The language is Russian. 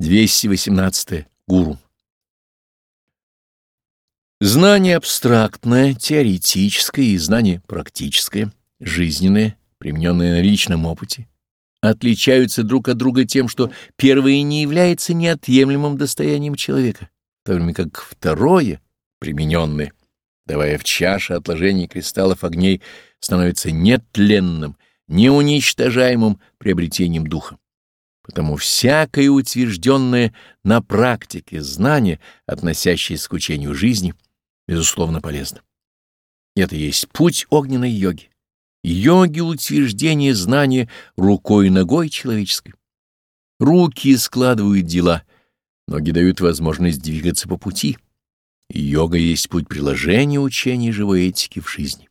218. Гуру. Знание абстрактное, теоретическое и знание практическое, жизненное, примененное на личном опыте, отличаются друг от друга тем, что первое не является неотъемлемым достоянием человека, в то время как второе, примененное, давая в чаше отложений кристаллов огней, становится нетленным, неуничтожаемым приобретением духа. Потому всякое утвержденное на практике знание, относящееся к учению жизни, безусловно полезно. Это есть путь огненной йоги. Йоги утверждение знания рукой и ногой человеческой. Руки складывают дела, ноги дают возможность двигаться по пути. Йога есть путь приложения учения живой этики в жизни.